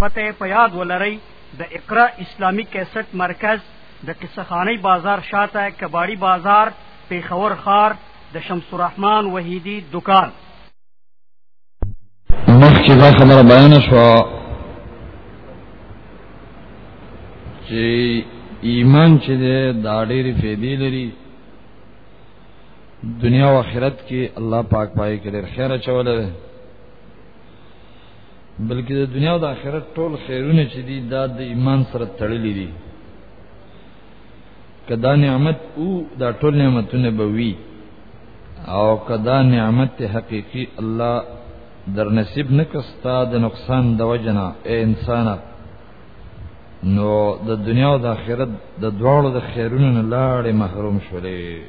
پته په یاد ولرئ د اقرا اسلامی کیسټ مرکز د قصخانی بازار شاته کباړی بازار پیښور خار د شمس الرحمن وحیدی دکان مخکې دا خبره بیان شو چې ایمان چې دا ډېر فائدې لري دنیا او آخرت کې الله پاک پای کې ډېر خیر چولې بلکې د دنیا او د آخرت ټول خیرونه چې دي دا د ایمان سره تړلي دي کدا نعمت او دا ټول نعمتونه به وي او کدا نعمت حقيقي الله در نصیب نکستا د نقصان د وجنا اے انسان نو د دنیا او د آخرت د دواړو د خیرونو نه لاړې محروم شولې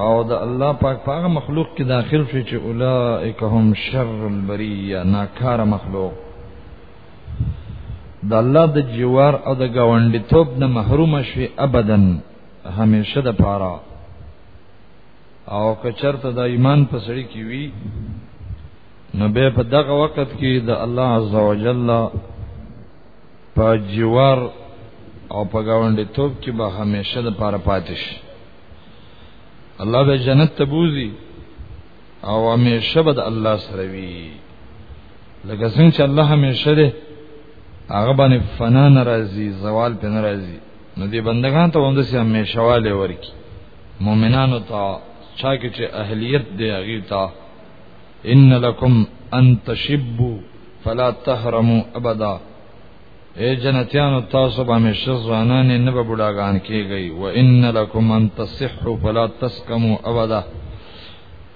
او د الله پاک پاغه مخلوق کې داخل شي چې اولائک هم شر البریه ناکار مخلوق د الله د جوار او د گاونډیتوب نه محروم شي ابدا همیشه د پاره او کچرته د ایمان په سړی کې وی نو به په دغه وخت کې د الله عزوجل په جوار او په گاونډیتوب کې به همیشه د پاره پاتې شي الله به جنت ته بوزي او همیشه به د الله سره وي لکه څنګه چې الله همیشه ده هغه باندې فنا ناراضي زوال په ناراضي نو دې بندگان ته هم د سي همیشه والے ورکی مؤمنانو ته چا کې چې اهلیت دی هغه ته ان لکم ان تشبو فلا تحرموا ابدا اے جنتیانو تاسو به همیشه ځوانان نه به بډاګان کیږئ و ان لکم ان تصحوا فلا تسقموا ابدا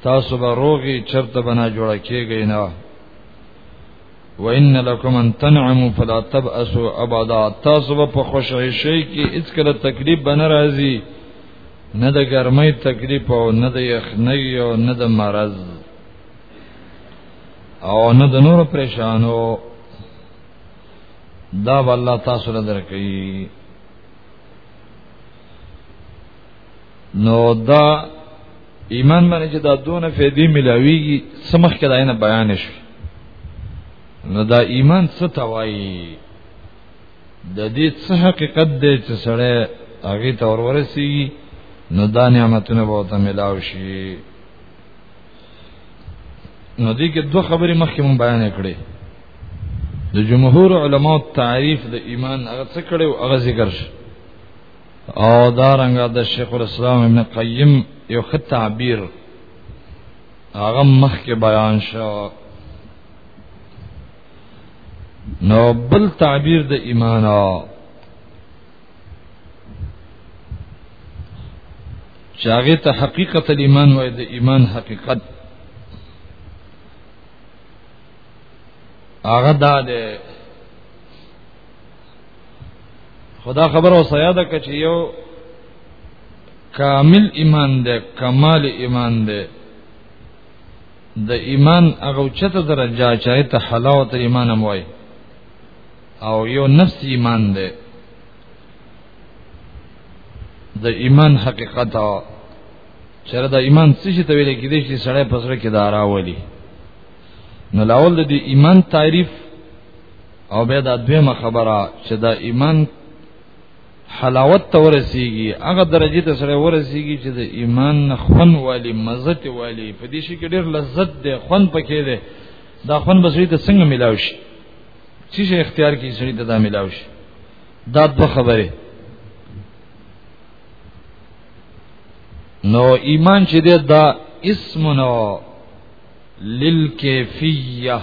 تاسو به روغي چرته بنا جوړ کیږئ نه و ان لکم ان تنعموا فلا تبأسوا ابدا تاسو به په خوشحالي شي کې هیڅ کله تکلیف بنه راځي نه د ګرمۍ تکلیف او نه د یخنۍ او نه د مرض او نه د نور پریشانو دا به الله تاسو له درکې نو دا ایمان باندې چې دا دونه فائدې ملاويږي سمخ کې دا نه بیان شي نو دا ایمان څه توایي د دې څه حقیقت دی چې سره هغه تور ورسیږي نو دا نعمتونه به ته ملاوي شي نو دې کې دوه خبرې مخکې مون بیان کړې د جمهور علماو تعریف د ایمان هغه څه کړي او هغه ذکر شي او دا رنګ د شیخ الاسلام ابن قیم یو خط تعبیر هغه مخکې بیان شو نو بل تعبیر د ایمان او چاغه ته حقیقت الایمان وای د ایمان حقیقت هغه دا ده خدا خبر او سیاده کچ یو کامل ایمان ده کمال ایمان ده د ایمان هغه چته درجه چایته حلاوت ایمان هم وای او یو نفس ایمان دی د ایمان حقیقت چیرې د ایمان څه چې تویل کېږي چې سړی پسره کې دارا ولي نو لاول د ایمان تعریف او بیا دا دویمه خبره چې دا ایمان حلاوت ته ورسیږي هغه درجه ته سره ورسیږي چې د ایمان خون والی مزت والی په دې شي کې ډېر لذت دی خون پکې دی دا خون بسوي ته څنګه ملاوي شي چې شي اختیار کی سړي ته دا ملاو شي دا دوه خبره نو ایمان چې دا اسمنا للکیفیه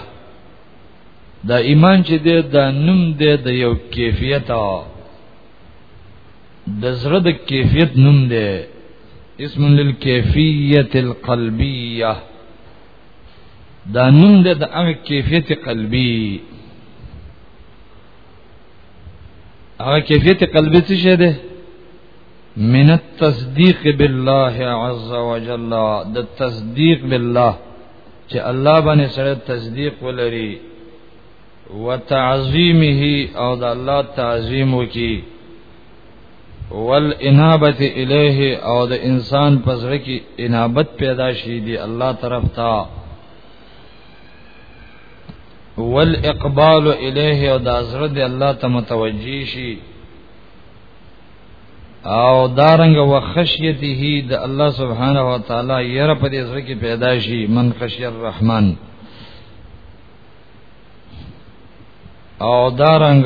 دا ایمان چې دی دا نوم دی د یو کیفیت د زړه د کیفیت نوم دی اسم للکیفیت القلبیه دا نوم د د هغه کیفیت قلبي هغه کیفیت قلبي څه شه ده من التصدیق بالله عز وجل د تصدیق بالله چې الله باندې سره تصدیق ولري وتعظیمه او د الله تعظیم وکي والانابت الیه او د انسان پزړه کې انابت پیدا شي دی الله طرف ته والاقبال الیه او د ازره دی الله ته متوجی شي او دارنګ وخشیته د الله سبحانه و تعالی یره په دې سره کې پیدا شي من خشی الرحمن او دارنګ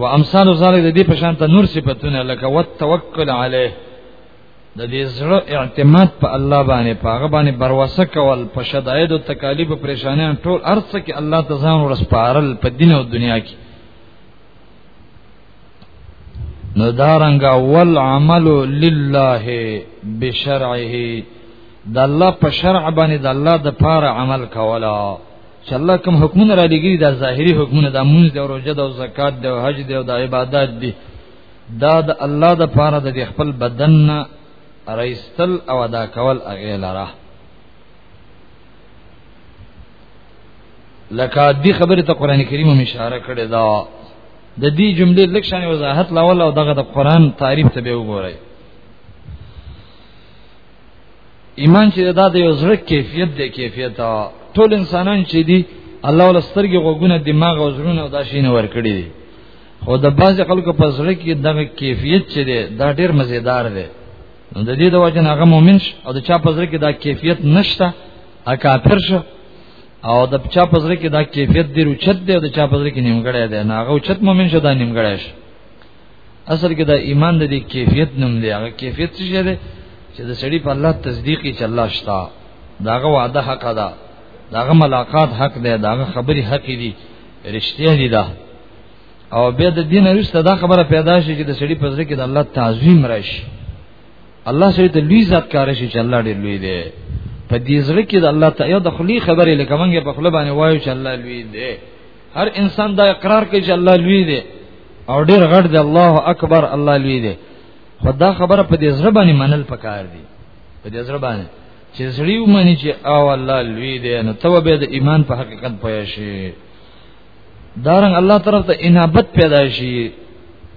و امثال ذلک د دې په شان ته نور صفاتونه لکه وتوکل علیه د دې زړه اعتماد په الله باندې په هغه باندې بروسه کول په شداید او تکالیف او پریشانیان ټول ارڅ کې الله ته ځان ورسپارل په دین او دنیا کې نو دارنګ اول عمل لله بشرعه د الله په شرع باندې د الله د پاره عمل کولا چې الله کوم حکمونه را لګي دا ظاهري حکمونه د مونږ د روزه د زکات د حج د د عبادت دي دا د الله د پاره د خپل بدن رئیستل او ادا کول اغه لره لکه دې خبره ته قران کریم هم اشاره کړې دا د دې جملې لکشان وضاحت لاول او دغه د قران تعریف ته به وګورئ ایمان چې دا د یو زړه کیفیت دی کیفیت ټول انسانان چې دي الله ول سترګې غوګونه دماغ او زړونه او دا شینه ور کړی دي خو د بعض خلکو په زړه کې دغه کیفیت چې دی دا ډیر مزیدار دی نو د دې د وجه نه هغه مؤمن ش او د چا په زړه کې دا کیفیت نشته ا کافر شو او د چا په زړه کې دا کیفیت ډیر اوچت دی او د چا په زړه کې نیمګړی دی نه هغه اوچت مؤمن شو دا نیمګړی شو اصل کې دا ایمان د دې کیفیت نوم دی هغه کیفیت څه دی چې د سړي په الله تصدیق چې الله شتا داغه وعده حق ده داغه ملاقات حق ده داغه خبري حق دي رښتیا دي دا او بیا د دین وروسته دا خبره پیدا شي چې د سړي په ځل کې د الله تعظیم راشي الله سړي ته لوی ذات کار شي چې الله ډېر لوی دی په دې ځل کې د الله تعالی د خلی خبره لکه مونږه په خپل باندې وایو چې الله لوی دی هر انسان دا اقرار کوي چې الله لوی دی او ډیر غټ دی الله اکبر الله لوی دی خدا خبره په دې زړه باندې منل پکار دی په دې زړه باندې چې زړی ومني چې او الله لوی دی نو ته به د ایمان په حقیقت پوه شي دارنګ الله طرف ته انابت پیدا شي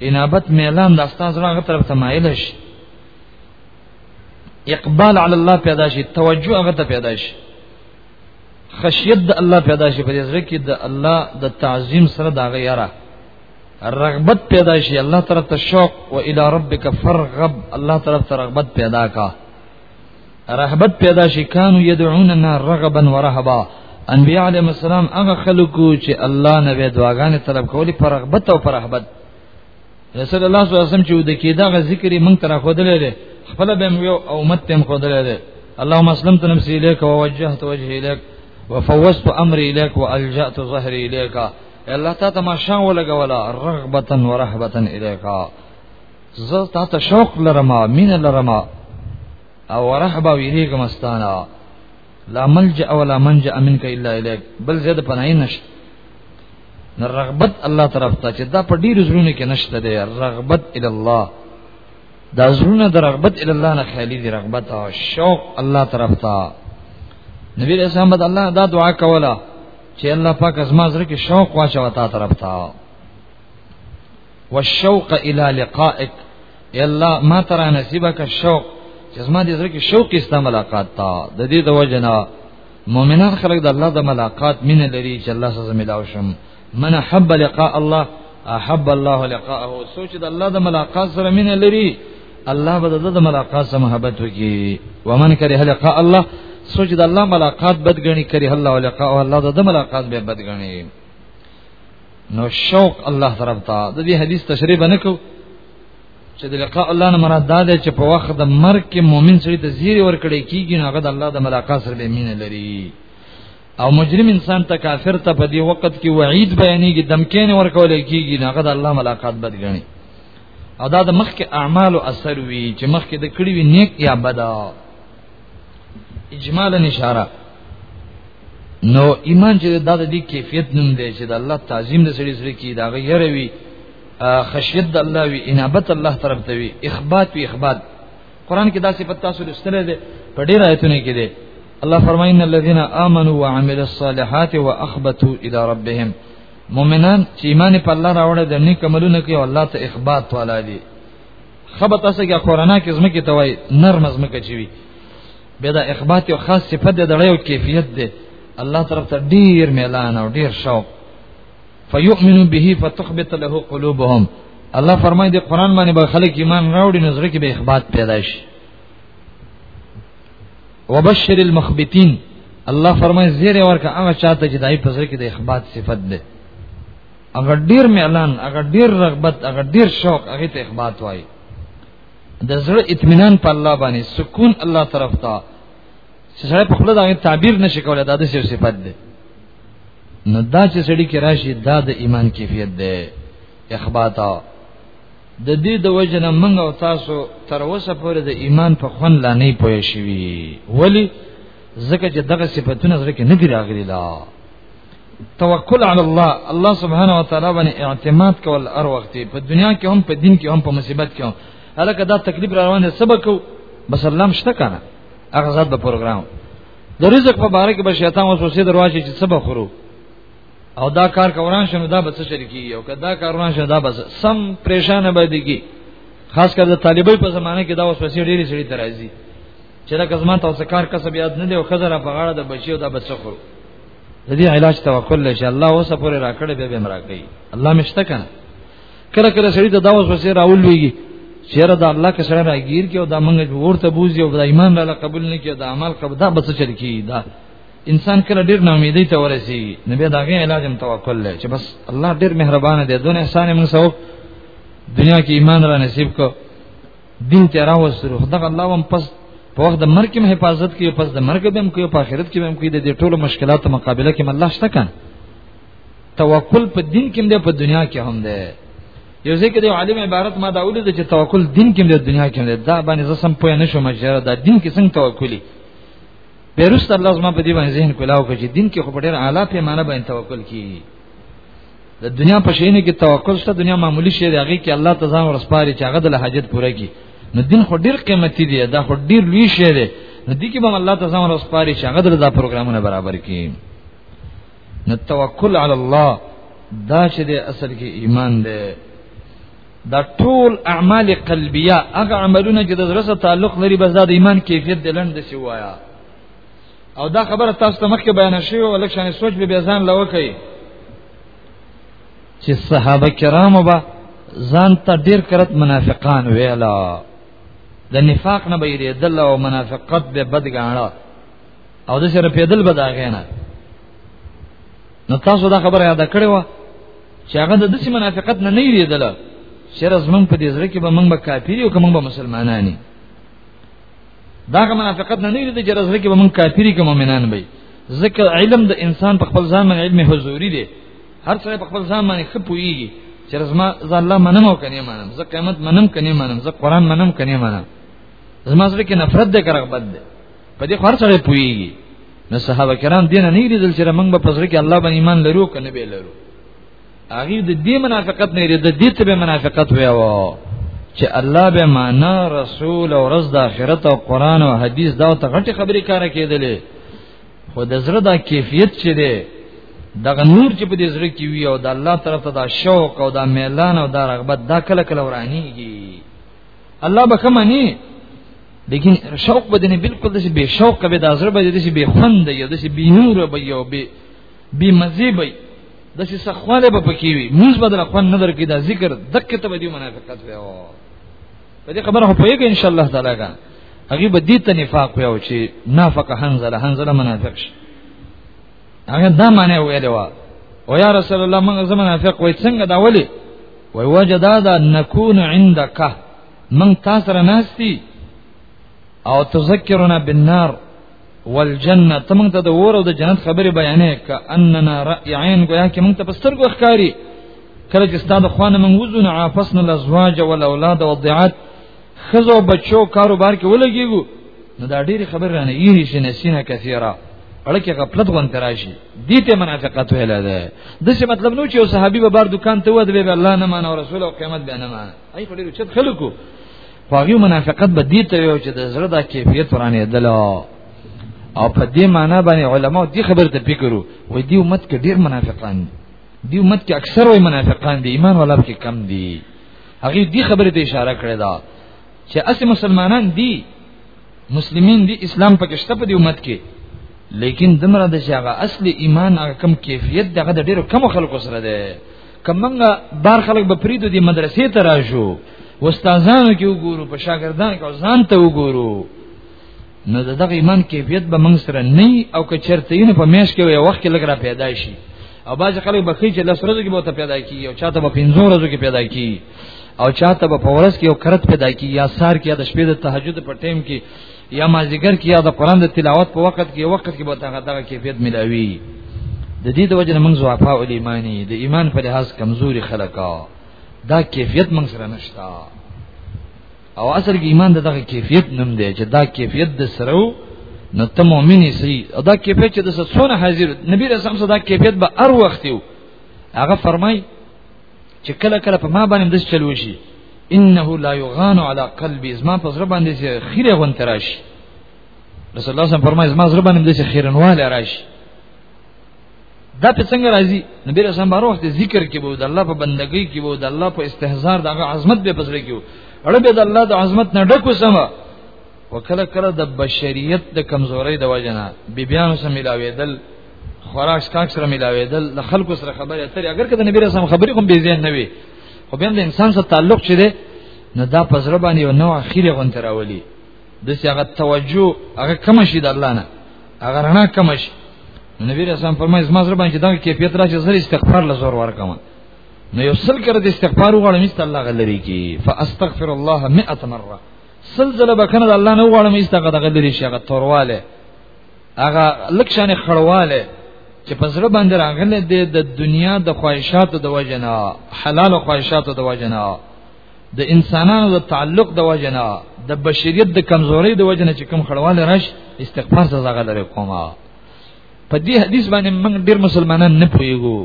انابت میلان د استاد زړه طرف ته مایل شي اقبال علی الله پیدا شي توجه هغه ته پیدا شي خشیت د الله پیدا شي په دې سره کې د الله د تعظیم سره دا غیره رغبت پیدا شي الله طرف ته شوق او الی ربک فرغب الله طرف ته رغبت پیدا کا رغبت پیدا شي کانو یدعوننا رغبا ورهبا انبیاء علیهم السلام هغه خلکو چې الله نه به دعاګانې طلب کولې پر رغبت او پر رهبت رسول الله صلی الله علیه وسلم چې د کېدا غ ذکر مونږ تر خو دلې خپل به یو امت تم خو دلې اللهم اسلمت نفسي الیک ووجهت وجهي الیک وفوضت امري الیک والجأت ظهري الیک الله تا ته ما شان ولګولا رغبتا ورهبتا الیک زه تا ته شوق لرم مين لرم او رهبه ویریګم استانه لا ملجا ولا منجا منک الا الیک بل زید پنای نشته نه رغبت الله طرف ته چې دا په ډیر زړونو کې نشته دی رغبت ال الله دا زړونه د رغبت ال الله نه خالی دی رغبت او شوق الله طرف ته نبی رسول الله بد الله دا دعا کوله چې الله پاک ازما زړه کې شوق واچو تا طرف ته والشوق الى لقائك یا الله ما ترا نصیبه کا شوق چې زما دې زړه کې شوق است ملاقات تا د دې د وجنا مؤمنان خلک د الله د ملاقات مینه لري چې الله سره ملاو شم من حب لقاء الله احب الله لقاءه سوچ د الله د ملاقات سره مینه لري الله به د ملاقات سره محبت وکي ومن کره لقاء الله سوچ د الله ملاقات بدګنی کری الله لقاء الله د ملاقات به بدګنی نو شوق الله طرف ته د دې حدیث تشریح باندې کو چې د لقاء الله نه مراد دا ده چې په وخت د مرګ کې مؤمن سړي ته زیری ورکړي کیږي نو هغه د الله د ملاقات سره به مینه لري او مجرم انسان ته کافر ته په دې وخت کې وعید بیانېږي دمکین ورکول کیږي نو هغه د الله ملاقات بد غني او دا د مخکې اعمال او اثر وی چې مخکې د کړي وی نیک یا بد اجمالا اشاره نو ایمان چې دا د دې کیفیت نوم دی چې د الله تعظیم د سړي سره کی دا غیره وی خشیت د الله وی انابت الله طرف ته وی اخبات وی اخبات قران کې دا صفات تاسو لستره ده په ډیر آیتونه کې ده الله فرمایي ان الذين امنوا وعملوا الصالحات واخبتوا الى ربهم مؤمنان چې ایمان په الله راوړل د نیک عملونه کوي او الله ته اخبات والا دي خبر تاسو کې قرانا کې زمکه ته وای نرم زمکه چی وی به دا اخبات یو خاص صفت دی دړی او کیفیت دی الله طرف ته ډیر میلان او ډیر شوق فیؤمنو به فتخبت له قلوبهم الله فرمایي دی قران باندې به خلک ایمان راوړي نظر کې به اخبات پیدا شي وبشر المخبتين الله فرمایي زیره ورکه هغه چاته چې دای په ځای کې د اخبات صفت ده هغه ډیر مېلان هغه ډیر رغبت هغه ډیر شوق هغه ته اخبات وای د زړه اطمینان په الله باندې سکون الله طرف ته چې سره په خپل دغه تعبیر نشي کولای دا د سر صفت ده نو دا چې سړی کې راشي دا د ایمان کیفیت ده اخبات د دې د وجنه منګ او تاسو تر اوسه پورې د ایمان په خون لا نه پوي شوی ولی زکه چې دغه صفاتونه زره کې نه دی راغلي لا توکل علی الله الله سبحانه و تعالی باندې اعتماد کول هر وخت په دنیا کې هم په دین کې هم په مصیبت کې هم هلکه دا تکلیف را روان دي سبق بس الله مشته کنه هغه ذات په پروګرام د رزق په باره کې به شیطان وسوسه دروازه چې سبق خورو او دا کار کوران شنو دا بس شرکی او که دا کارونه شنو دا بس سم پریشان به دیږي خاص کر د طالبای په زمانه کې دا وسوسه ډېری سړي ترازی چې دا کزمان تاسو کار کسب یاد نه دی او خزر په غاړه د بچیو دا بچ خورو د دې علاج توکل له شي الله اوسه پورې راکړې به به مراکې الله مشته کنه کله کله سړی د داوس وسې راولويږي چیرې دا الله کې سره راګیر کې او دا منګ ورته بوزي او دا ایمان را قبول نه کې دا عمل قبول دا بس چل کې دا انسان کله ډیر نا امیدي ته ورسي نبی دا غي علاج هم توکل لري چې بس الله ډیر مهربان دی دونه احسان موږ سو دنیا کې ایمان را نصیب کو دین ته راوسترو خدای الله هم پس په وخت د مرګ کې حفاظت کوي پس د مرګ به هم کوي په آخرت کې به هم کوي د دې ټولو مشکلاتو مقابله کې الله شته کان توکل په دین کې دی په دنیا کې هم دی یو ځکه د عالم عبارت ما دا ولید چې توکل دین کې دی دنیا کې دی دا باندې زه سم پوه نه شوم چې دا دین کې څنګه توکلی پیرست الله زما په دې باندې ذهن کولاو چې دین کې خو په ډېر اعلی پیمانه باندې توکل کیږي د دنیا په شینه کې توکل شته دنیا معمولی شی دی هغه کې الله تعالی ځان ورسپاري چې هغه د حاجت پوره کړي نو دین خو ډیر قیمتي دی دا خو ډیر لوی شی دی نو دې کې به الله تعالی ځان ورسپاري چې هغه د پروګرامونه برابر کړي نو توکل علی الله دا چې د اصل کې ایمان دی دا ټول اعمال قلبیه هغه عملونه چې د زړه سره تعلق لري بس دا د ایمان کیفیت دلند شي وایا او دا خبره تاسو ته مخکې بیان شوې او لکه شان سوچ به بیزان لوکې چې صحابه کرامو به ځان ته ډیر کرت منافقان ویلا د نفاق نه بیرې دل او منافقت به بدګاڼه او د سره پیدل بداغې نه نو تاسو دا خبره یاد کړې و چې هغه د دسی منافقت نه نه ویدل شر از مونږ په دې ځل کې به مونږ به کافر یو که مونږ به مسلمانانی دا کوم منافقت نه نه دي چې رزق کې به مونږ کافری کې مؤمنان وي ځکه علم د انسان په خپل ځان باندې علم حضوري دی هر څه په خپل ځان باندې خپويږي چې زما الله منم او کني منم زه قیامت منم کني منم زه قران منم کني منم زما سره کې نفرت ده کرغبت ده په دې خور سره پويږي نو صحابه کرام دین نه لیدل چې موږ په پزړه کې الله باندې ایمان لرو کنه به لرو هغه د دې منافقت نه لري د دې ته به منافقت ویا و چې الله به معنا رسول او رز د آخرت او قران او حدیث دا ته غټي خبرې کار کېدلې خو د زړه دا کیفیت چې دی دغه نور چې په دې زړه کې وی او د الله طرف ته دا شوق او دا میلان او دا رغبت دا کله کله ورانیږي الله به کوم نه لیکن شوق بدنه بالکل دسی بے شوق به د زړه به دسی بے خوند یا دسی بے نور به یو بے بی مزی بی د څه سخواله به پکې وي موږ بدل خپل نظر کې دا ذکر دکې ته دی منافقت وي او په دې خبره په یوه ان شاء الله تعالی کا هغه به دې ته نفاق وي او چې نافق حنزله حنزله منافق شي هغه دا معنی ویل و او یا رسول الله موږ زمو منافق وای څنګه دا ولي وای وجدا دا نكون عندك من تاسو را ناشتي او تذکرنا بالنار والجنه تمنګ ته د اور او د جنت خبره بیانې ک اننا راي عین گویا کې موږ ته پسترګو ښکاری کله چې ستاسو خوانه موږ وزن عافسنا الازواج والاولاد والضعات خزو بچو کاروبار کې ولګيګو نو دا ډېری خبر رانه یی شي نسینه کثیره اړکه غفلت غون تراشي دي ته منافقت ویل ده د څه مطلب نو چې صحابي به بار دکان ته ود به الله نه مان او رسول او قیامت به نه مان ای خو ډیر چت خلکو خواږي منافقت به دي ته یو چې د زړه د کیفیت ورانه دل او په دې معنی باندې علما دې خبر ته فکرو وای دی امت کې ډیر منافقان دی امت کې اکثر وای منافقان دي ایمان ولا کې کم دي هغه دې خبره ته اشاره کړې ده چې اس مسلمانان دي مسلمین دي اسلام پکې شته په دې امت کې لیکن دمره د شغه اصل ایمان هغه کم کیفیت دغه د ډیرو کم خلکو سره ده کمنګه بار خلک به پریدو دی مدرسې ته راشو استادانو کې وګورو په شاګردان کې ځان ته وګورو نو دغه ایمان کیفیت به موږ سره نه او که چرته یې په میش کې یو وخت کې لګ را پیدا شي او باز خلک به خې چې لس ورځې کې به ته پیدا کیږي او چاته به پنځو ورځو کې پیدا کیږي او چاته به په ورځ کې یو کرت پیدا کیږي یا سار کې یا د شپې د تهجد په ټیم کې یا مازیګر کې یا د قران د تلاوت په وخت کې وخت کې به دغه دغه کیفیت ملاوي د دې د وجه موږ زوافا او ایمانی د ایمان په لحاظ کمزوري خلکا دا کیفیت موږ سره نشتا او اصل کې ایمان دغه کیفیت نم دی چې دا کیفیت د سره نو ته مؤمن سي او دا کیفیت چې د سونه حاضر نبی رسول الله دا کیفیت به هر وخت یو هغه فرمای چې کله کله په ما باندې دس چلو شي انه لا یغان علی قلبی زما په زړه باندې چې خیره غون تراشي رسول الله صلی الله علیه وسلم فرمایي زما زړه باندې چې خیرنواله راشي دا په څنګه راځي نبی رسول الله وروخت ذکر کې وو د الله په بندګۍ کې وو د الله په استهزار دغه عظمت به پسره کې وو اړه به د الله د عظمت نه ډکو سما وکله کله د بشریت د کمزوري د وجنه بیبيانو سم ملاوي دل خوراک سکاک سره ملاوي دل د خلکو سره خبرې اترې اگر که د نبی رسول خبرې کوم به زین نه وي خو بیا د انسان سره تعلق چي دي نه دا پزره باندې یو نوع خیره غون تراولي د سیاغه توجه هغه کم شي د الله نه هغه رڼا کم شي نبی رسول فرمایي زما سره باندې دا کیفیت راځي زری استغفار لزور ورکم نو یو سل کړه د استغفار وغواړم است الله غلری کی فاستغفر الله 100 مره سل زله بکنه د الله نه وغواړم است هغه غلری شي هغه تورواله هغه لکشانه خړواله چې په زړه باندې راغله د دنیا د خواهشاتو د وجنا حلال خواهشاتو د وجنا د انسانانو د تعلق د وجنا د بشریت د کمزوري د وجنا چې کم خړواله راش استغفار سزا غلره کومه په دې حدیث باندې موږ ډیر مسلمانان نه پوهیږو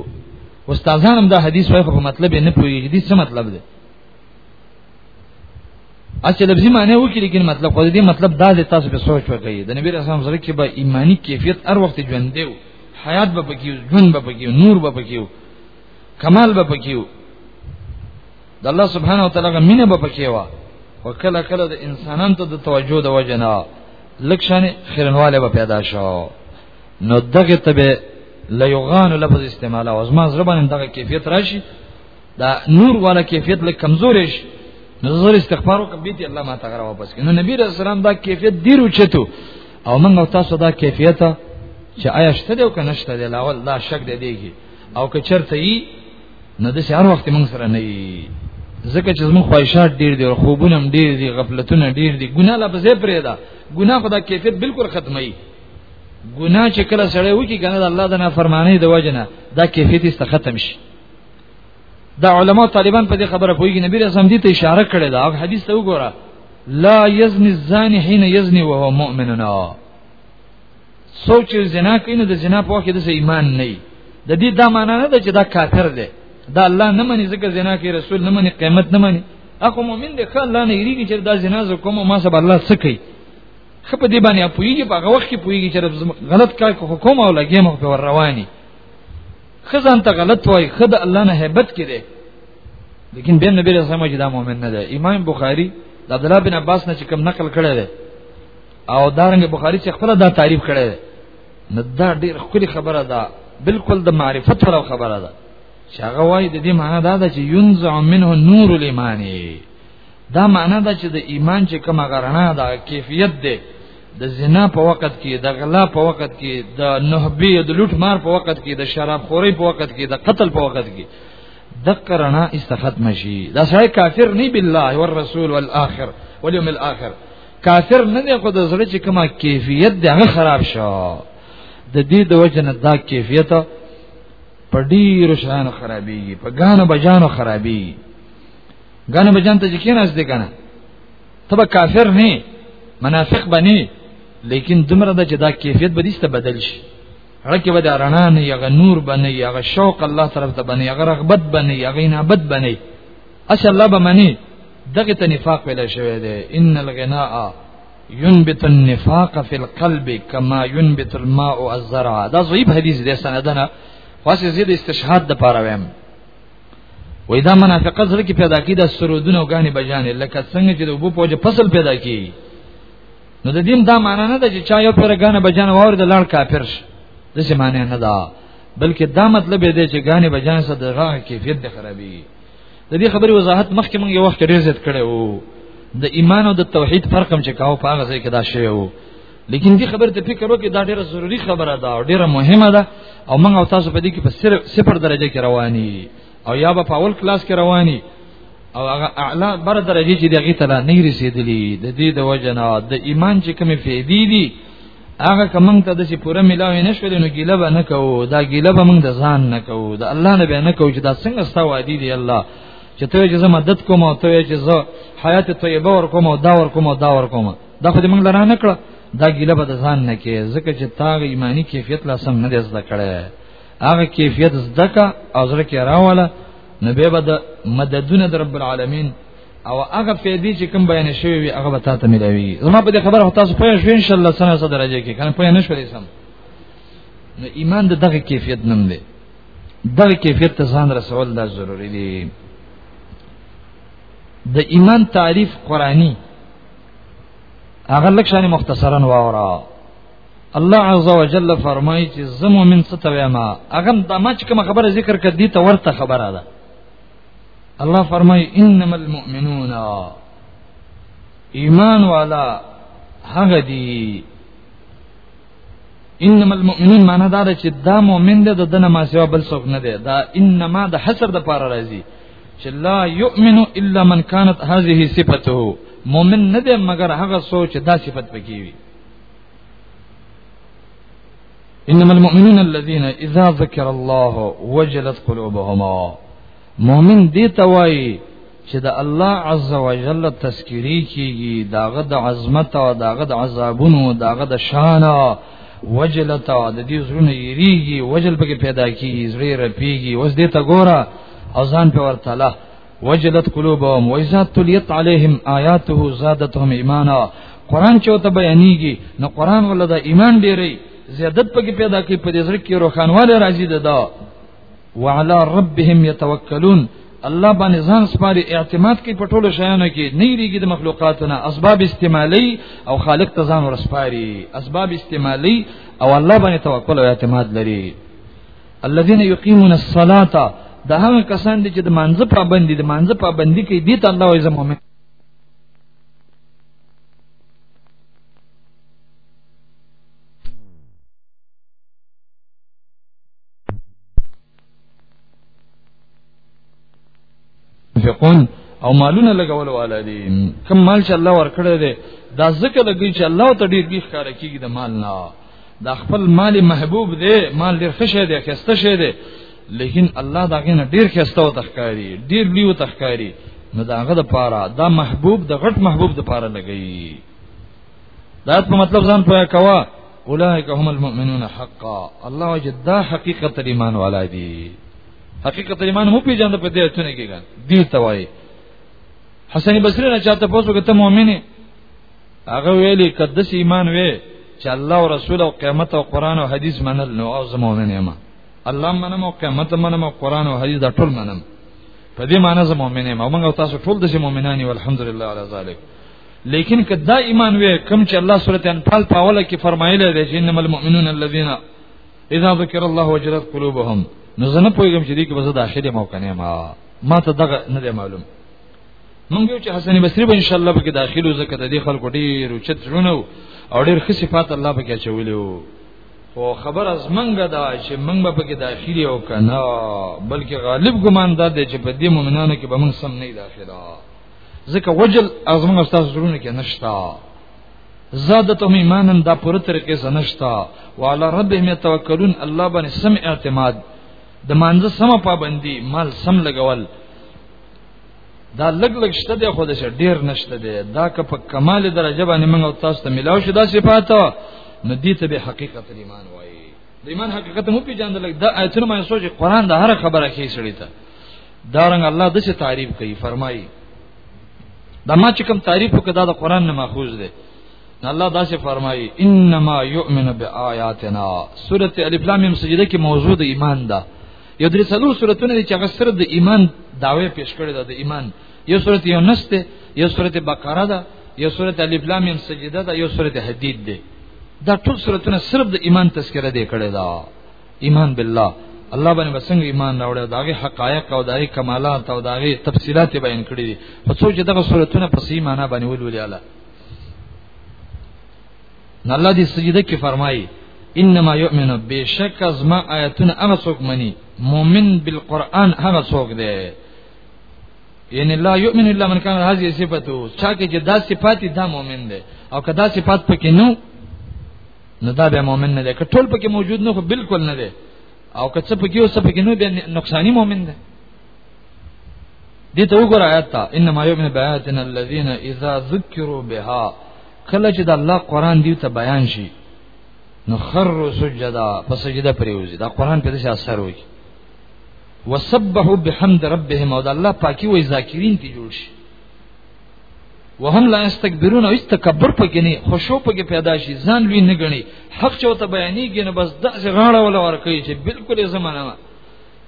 استادان هم دا حدیث وایي په مطلب نه پوهیږي دې څه مطلب دی اچھا لفظي معنی وکړي لیکن مطلب خو دې مطلب دا دی تاسو په سوچ وکړئ د نبی رسول الله سره کې به ایمانی کیفیت هر وخت ژوند دی حیات به پکې ژوند به پکې نور به پکې کمال به پکې د الله سبحانه و تعالی مینه به پکې و او کله کله د انسانانو ته د توجه د وجنه لکشان خیرنواله به پیدا شو نو دغه تبه ليغان لفظ استعمال او زما زربان دغه کیفیت راشي دا نور والا کیفیت لکه کمزورې شي نظر استغفار وکړه بیت الله ما تعالی واپس کینو نبی رسول سلام دا کیفیت ډیر اوچتو او موږ تاسو دا کیفیت چې آیا شته دی او کنه شته دی لاول دا شک دی دیږي او که چرته یي نو د هر وخت موږ سره نه یي ځکه چې زموږ خواهشات ډیر دي او خوبونه هم ډیر دي غفلتونه ډیر دي ګناه لا بځې پرې ده ګناه خدا کیفیت بالکل ختمي ګناه چې کله سړی وکی کنه د الله د نافرمانی د وجنه دا کیفیت است ختم شي دا علما طالبان په دې خبره پويږي نبی رسول دې ته اشاره کړې ده او حدیث ته وګوره لا یزنی الزانی حين یزنی وهو مؤمننا سوچ زنا کوي نو د زنا په وخت کې د ایمان نه وي د دې دا معنی نه ده چې دا کافر دی دا الله نه مني ځکه زنا کوي رسول نه مني قیامت نه مني اخو مؤمن دی خو الله نه یریږي چې دا زنا زو کوم ما سب الله څه کوي خپ دې باندې پويږي په هغه وخت کې پويږي چې غلط کار کو حکم او لګي مخ په رواني خزان ته غلط وای خد الله نه hebat کړي لیکن بیا نبی رسول الله دا مؤمن نه دی امام بخاری د عبد الله بن عباس نه چې کوم نقل کړی دی او دارنګ بخاری چې خپل دا تعریف کړی دی نو دا ډیر خولي خبره ده بالکل د معرفت پر خبره ده چې هغه وای د دې معنی دا ده چې ينزع منه نور الايمان دا معنی دا چې د ایمان چې کوم غرنا ده کیفیت ده د زنا په وخت کې د غلا په وخت کې د نهبی د لوټ مار په وخت کې د شراب خوري په وخت کې د قتل په وخت کې د قرنا استخد مشي دا سړی کافر نه بالله والرسول والاخر واليوم الاخر کافر نه دی خو د زړه چې کومه کیفیت دی هغه خراب شو د دې د وجنه دا کیفیت په ډیرو شان خرابېږي په غانو بجانو خرابېږي غانو بجان ته چې کیناس دی کنه تبه کافر نه منافق بنی لیکن دمر د چې دا کیفیت به دسته بدل شي رکه به دا رڼا نه یغه نور بنی یغه شوق الله طرف ته بنی یغه رغبت بنی یغه نابت بنی اس الله به منی دغه ته نفاق ویل شوی دی ان الغناء ينبت النفاق في القلب كما ينبت الماء الزرع دا ضعیف حدیث دی سندنه واسه زید استشهاد د پاره ویم وای دا منافقت سره کې پیدا کی دا سرودونه او غانې بجانې لکه څنګه چې د وبو پوجا فصل پیدا کی نو د دې دا معنی نه ده چې چا یو پر غانې بجانې واره د لړ کافر شي د څه معنی نه ده بلکې دا مطلب دی چې غانې بجانې سره د غا کیفیت د خرابي د دې خبرې وضاحت مخکې مونږ یو وخت ډیر زیات کړو د ایمان او د توحید فرق هم چې کاو په هغه ځای کې دا شی وو لیکن دې خبره ته فکر وکړئ دا ډیره ضروری خبره ده او ډیره مهمه ده او موږ او تاسو په دې کې په صفر درجه کې رواني او یا په اول کلاس کې رواني او هغه اعلی بر درجه چې دغه ته نه رسیدلی د دې د وجنه د ایمان چې کومې فائدې دي هغه کوم ته د چې پوره ملاوي نشول نو ګیله به نه کوو دا ګیله به موږ د ځان نه کوو د الله نه به نه کوو چې دا څنګه ستا وادي دی الله چې ته چې مدد کوم او ته چې زه حیات طیبه ور کوم او دا ور کوم او دا ور کوم دا خو دې موږ لرا نه کړه دا ګیله به ځان نه کې ځکه چې تا ایمانی کیفیت لا سم نه دی زده کړی هغه کیفیت زده کا او زړه کې راواله نو به بد مددونه در رب العالمین او هغه فیدی چې کوم بیان شوی وي هغه به تاسو ملوي زما په دې خبره تاسو پوه شئ ان شاء الله سنه سره درجه کې کنه پوه نه شوي سم نو ایمان د دغه کیفیت نم دی دغه کیفیت ته ځان رسول دا ضروری دی د ایمان تعریف قرآنی هغه لکشانه مختصرا واورا الله عز وجل فرمایي چې زمو من ستوي ما هغه د مچ کوم خبره ذکر کړه دي ته ورته خبره ده الله فرمایي انما المؤمنون ایمان والا هغه دي انما المؤمنون معنا دا ده چې دا مؤمن دی د دنه ما سوا بل څوک نه دی دا انما د حصر د پاره راځي چې لا يؤمن الا من كانت هذه صفته مؤمن نه دی مگر هغه څوک چې دا صفت پکې وي انما المؤمنون الذين اذا ذكر الله وجلت قلوبهم مؤمن دې توای چې د الله عز وجل تذکری کیږي داغه د عظمت او داغه د عذابونو داغه د شان وجلت او د دې زړه یریږي وجل پکې پیدا کیږي زړه رپیږي اوس دې ته ګوره او ځان په ورته له وجلت قلوبهم واذا تليت عليهم اياته زادتهم ایمانا قران چې ته بیانېږي نو قران ولدا ایمان ډېری زیادت پکې پیدا کوي په دې ځکه کې روخانواله راځي ده وعلى ربهم يتوکلون الله باندې ځان سپاري اعتماد کوي په ټولو شیانو کې نه یریږي د مخلوقاتونه اسباب استعمالي او خالق ته ځان ورسپاري اسباب استعمالي او الله باندې توکل او اعتماد لري الذين يقيمون الصلاه دا هغه کسان دي چې د مانزه پابندي د مانزه پابندي کوي دي ته الله وایي مؤمن ينفقون او مالونه لګول والا دي کم مال چې الله ورکړي دي دا ذکر لګي چې الله ته ډیر بیخ کار کوي د مال نه دا خپل مال محبوب دی مال ډیر خشه دی خسته شه دی لیکن الله دا غنه ډیر خسته او تخکاری ډیر لیو تخکاری نو دا غد پاره دا محبوب د غټ محبوب د پاره لګي دا په مطلب ځان پوهه کوا اولئک هم المؤمنون حقا الله وجدا حقیقت ایمان والا دي حقیقت ایمان مو پیژاند په دې اتنه کې ګان دي توای حسن بصری نه چاته پوسو کې ته مؤمن هغه ویلي قدس ایمان وې چې الله او رسول او قیامت او قران او حدیث منل نو او زه مؤمن یم الله منم او قیامت منم او قران او حدیث دا ټول منم په دې معنی زه مؤمن یم او موږ تاسو ټول د مؤمنان یو الحمدلله علی ذلک لیکن که دا ایمان وې کوم چې الله سورته انفال په اوله کې فرمایلی دی چې انما المؤمنون الذين اذا ذكر الله وجلت قلوبهم نو زنه پوهیږم چې دې کې بس دا شری موقع نه ما ما ته دغه نه دی معلوم مونږ یو چې حسن بصری به ان شاء الله به کې داخلو زکه د دې خلکو ډیر او چت رونو او ډیر ښه صفات الله به کې چولیو او خبر از منګه دا چې منګ به کې داخلي او کنه بلکې غالب ګمان دا دی چې په دې مؤمنانو کې به موږ سم نه داخله ځکه وجل ازمن استاد زړونه کې نشتا زادتهم ایمانا دا پوره طریقې زنشتا وعلى ربهم يتوکلون الله باندې سم اعتماد د مانزه سم پابندي مال سم لګول دا لګ لګ شته دی خو د ډیر نشته دی دا که په کمال درجه باندې موږ او تاسو ته ملاو شو دا صفات نو دې ته به حقیقت ایمان وایي د ایمان حقیقت مو پیژاندل دا آیتونه مې سوچ قرآن د هر خبره کې سړی ته دارنګ الله د څه تعریف کوي فرمایي دا ما چې کوم تعریف وکړه د قران نه ماخوذ دی الله دا څه فرمایي انما یؤمن بیااتنا سوره الف لام میم سجده کې موضوع د ایمان ده یو درې څلور سورته چې هغه سره د ایمان داوی پیش کړی ده د ایمان یو سوره یو نسته یو سوره بقره ده یو سوره الف لام میم سجده ده یو سوره حدید ده دا ټول سورته صرف د ایمان تذکرہ دی کړی ده ایمان بالله الله باندې وسنګ ایمان راوړل داغه حقایق او داغه کمالات او داغه تفصيلات بیان کړی دي په څو چې دغه صورتونه په سي معنا باندې ولولې اعلی الله دې سجده کې فرمایي انما يؤمن بشک از ما آیتونه هغه څوک مني مؤمن بالقران هغه څوک دی یعنی لا یؤمن الا من کان هذه صفته چا کې چې دا صفات دا مؤمن دی او کدا صفات پکې نو نو دا به مؤمن نه دی که ټول پکې موجود نه خو بالکل نه دی او که څه پکې او څه پکې نه دی نقصانی مؤمن دی دې ته وګوره آیات ته انما یؤمن بیاتنا الذین اذا ذکروا بها کله چې د الله قران دی ته بیان شي نو خر سجدا پس سجدا پریوزي دا قران په دې اثر وي وسبحوا بحمد ربهم او د الله پاکي وې ذاکرین ته جوړ شي وهم لا استكبرون او استکبر پکې نه خوشو پکې پیدا شي ځان لوی نه غني حق چوته بیانېږي نه بس داسې غاړه ولا ور کوي چې بالکل یې زمانه ما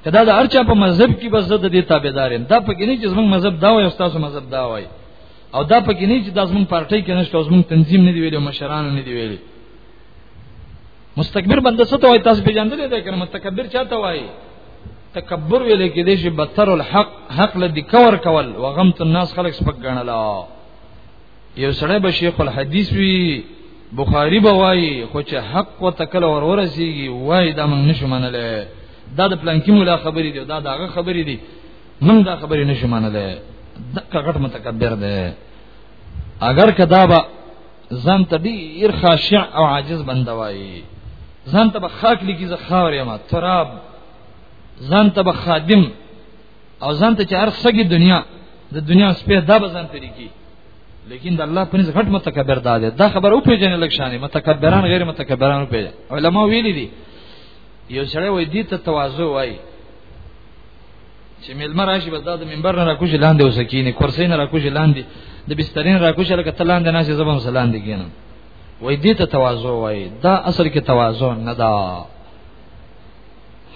کدا دا ارچا په مذهب کې بس د دې تابعدار دا پکې نه چې زموږ مذهب دا وایي تاسو مذهب دا وایي او دا پکې نه چې دا زموږ پارټي کې نشته زموږ تنظیم نه دی ویلي مشران نه دی ویلي مستكبر بنده څه ته وای تاسو پیژندل دي کنه متکبر چاته وای تکبر ویل کې دي چې بتر الحق حق لدی کور کول و غمت الناس خلق سپک غنلا یو سړی به شیخ الحدیث وی بخاری به وای خو چې حق و تکل ور ورسیږي وای دا موږ نشو منلې دا د پلان کې مولا خبرې دي دا داغه خبرې دي موږ دا خبرې نشو منلې دغه غټ متکبر دی اگر کدا به ځان ته ډیر خاشع او عاجز بنده وایي ځان ته خاک لګي زه خاور یم تراب ځان ته خادم او ځان ته چې هر څګي دنیا د دنیا سپه دا به ځان طریقې لیکن د الله پنځ غټ متکبر دا دی دا خبر او پیژنې لکشانې متکبران غیر متکبران او پیژن علما ویلي دي یو سړی وای دي ته تواضع وای چې ملما راشي بس دا د منبر نه راکوش لاندې وسکینه کرسي نه راکوش لاندې د بسترین راکوش لکه تلان د ناس زبم سلام دي کینم وای دې ته تواضع وای دا اصل کې تواضع نه دا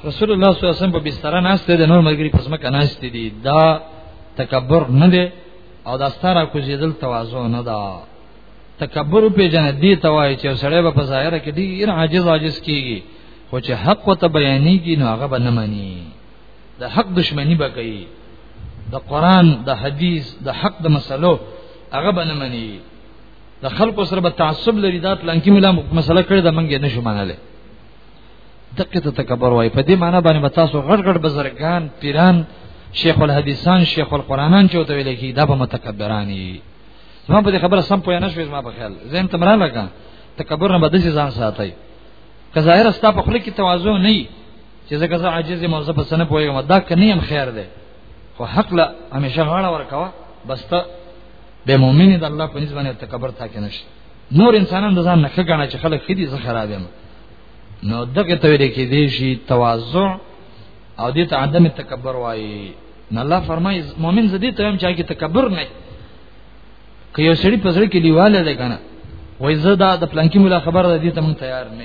رسول الله صلی الله علیه وسلم په بستر نه استه د نور ملګری پسمه کناسته دي دا تکبر نه دی او دا ستاره کوزیدل تواضع نه دا تکبر په جن دي توای چې سړی به په ظاهر کې ډیر عاجز عاجز کیږي خو چې حق ته بیانېږي نو هغه به نه مانی د حق دشمنی به کوي د قران د حدیث د حق د مسلو هغه به نه مني د خلکو سره به تعصب لري دا پلان کې مله مسله کړې ده منګه نشو مناله دقه ته تکبر وای په دې معنی باندې به تاسو غړ غړ بزرګان پیران شیخ الحدیثان شیخ القرانان چې وته ویل کی دا به متکبرانی زما په خبره سم پوه نه شوې زما په خیال زم تمرا لگا تکبر نه بدسي ځان ساتي که ظاهر استا په خله کې تواضع نه چې زکه زه عاجز یم او زه په سن پوهیږم دا کني هم خیر دی خو حق لا همیشه غاړه ورکوا بس ته به مؤمن د الله په نسبت باندې تکبر تا کې نشي نور انسانان د ځان نه خګنه چې خلک خېدي زه خراب یم نو دغه ته ویل کې دی شي تواضع او دې ته عدم تکبر وایي نه الله فرمایي مؤمن زدي ته هم چا کې تکبر نه که یو سړی په ځړ کې دیواله ده کنه وای زه دا د پلانکی مولا خبره ده دې ته مون تیار نه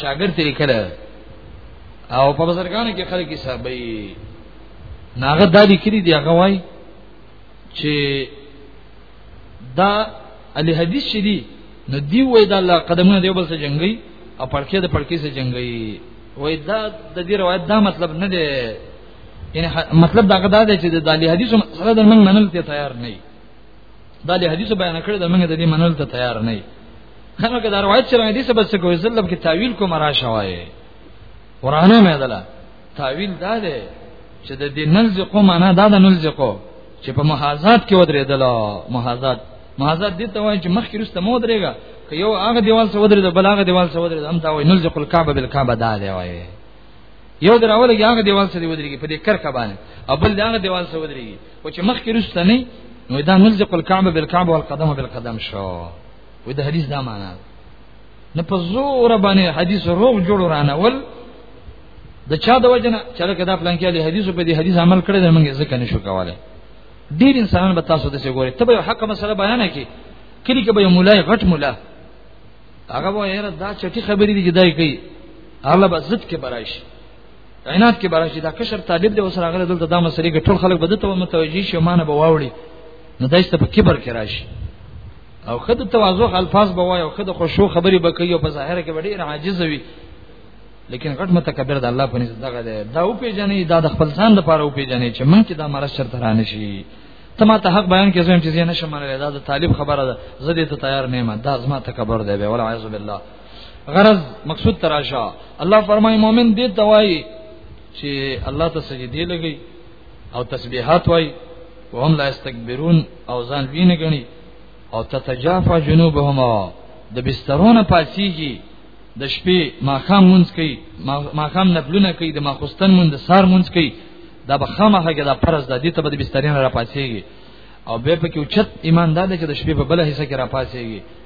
شاګرد یې کړه او په بازارګانو کې خلک حسابي ناغه دالی کړی دی هغه وای چې دا علی حدیث شدی نو دی وای دا الله قدمونه دی بل څه جنگي او پړکې د پړکې څه جنگي وای دا د دې روایت دا مطلب نه دی یعنی مطلب دا غدا دی چې د علی حدیث سره د من منل ته تیار نه دا د حدیث بیان کړی دا موږ د دې منل ته تیار نه یو خنو کې دا روایت چې حدیث به څه کوی زلب کې تعویل کوم را شوای ورانه مې دلا تعویل دا دی چې د دې نلزقو معنا دا د نلزقو چې په محاذات کې ودرېدل محاذات محاذات دې ته وایي چې مخکې رسته مو درېګا که یو هغه دیوال سره ودرې د بل هغه دیوال سره ودرې هم دا وایي نلزق الکعبه بالکعبه دا دی وایي یو دراول هغه دیوال سره ودرېږي په دې کرکه باندې او بل هغه دیوال سره ودرېږي خو چې مخکې رسته نه نو دا ملزق الكعبه بالكعبه والقدم بالقدم شو و دا حدیث دا معنا نه په زور باندې حدیث روغ جوړ رانه ول د چا د وجنه چې دا کدا پلان کې حدیث په دې حدیث عمل کړی دا موږ ځکه نشو کولای ډیر انسانان به تاسو د څه ګوري ته به حق مسله بیان کی کلی کې به مولای غټ مولا هغه وایره دا چټي خبرې دي جدای کوي الله به عزت کې برایش عینات کې بارا شي دا کشر طالب دی وسره غره دلته دا مسلې کې ټول خلک بده ته متوجي شي معنی به واوړي نو دایسته په کبر کې راشي او خد تواضع الفاظ به وای او خد خشوع خبرې به کوي او په ظاهر کې ډېر عاجز وي لیکن غټ متکبر د الله په نزد دغه دی دا او پیژنې دا د خپل ځان لپاره او پیژنې چې من کې دا مرز شرط را نشي ته ما ته حق بیان کې زم چې زه نه شم منل دا د طالب خبره ده زه دې ته تیار نه یم دا زما تکبر دی ولا اعوذ بالله غرض مقصود تراشه الله فرمای مؤمن دې توای چې الله ته سجدي لګي او تسبيحات وای وهم لا استكبرون او ځان وینه غني او تتجافا جنوبهم د بسترونه پاسيږي د شپې ماخام مونږ کوي ماخام نفلونه کوي د ماخستن مونږ د سار مونږ کوي دا به خامخه کې دا فرض ده دې ته به د بسترین را پاسيږي او به په کې اوچت ایماندار چې د شپې په بل حصہ کې را پاسيږي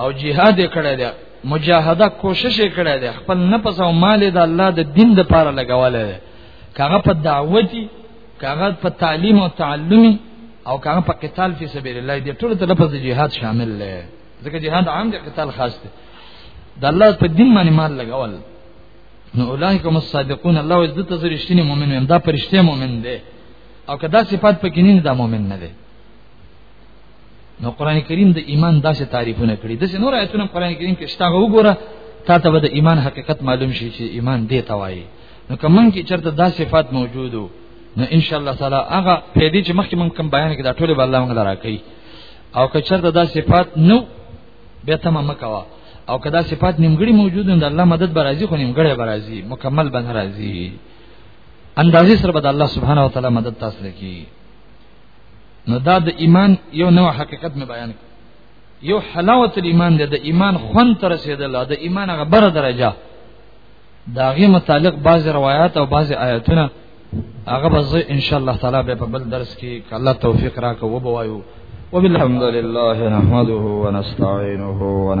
او جهاد کړی دی مجاهده کوشش کړی دی خپل نفس او مال د الله د دین د پاره لګولې دی کاغه په دعوتی کاغه په تعلیم او تعلمی او کاغه په قتال فی سبیل الله دی ټول ته لفظ جهاد شامل دی ځکه جهاد عام دی قتال خاص دی د الله په دین باندې مال لګول نو اولایک هم الصادقون الله عزت ته رښتینی مؤمن وي دا پرشته مؤمن دی او کدا صفات پکې نه دا مؤمن نه دی نو قران کریم د ایمان داسې تعریفونه کړی د نور آیتونو قران کریم کې شته وګوره تا ته به د ایمان حقیقت معلوم شي چې ایمان دې توایي نو کومن کې چرته دا صفات موجودو نو ان شاء الله تعالی هغه په دې چې مخکې مونږ کوم بیان کې دا ټول به الله موږ راکړي او که چرته دا صفات نو به تمام مکوا او کدا صفات نیمګړي موجود نه الله مدد برازي خو نیمګړي برازي مکمل بن راځي اندازې سره به الله سبحانه و تعالی مدد تاسو لکې نو دا د ایمان یو نوع حقیقت مې بیان کړ یو حلاوت الایمان دی د ایمان خون تر رسیدل د ایمان هغه بره درجه دا غي متعلق بعض روایت او بعض آیاتونه هغه به زه ان شاء الله تعالی به په بل درس کې الله توفیق راکوي وبوایو وبالحمد لله نحمده ونستعينه ونستعينه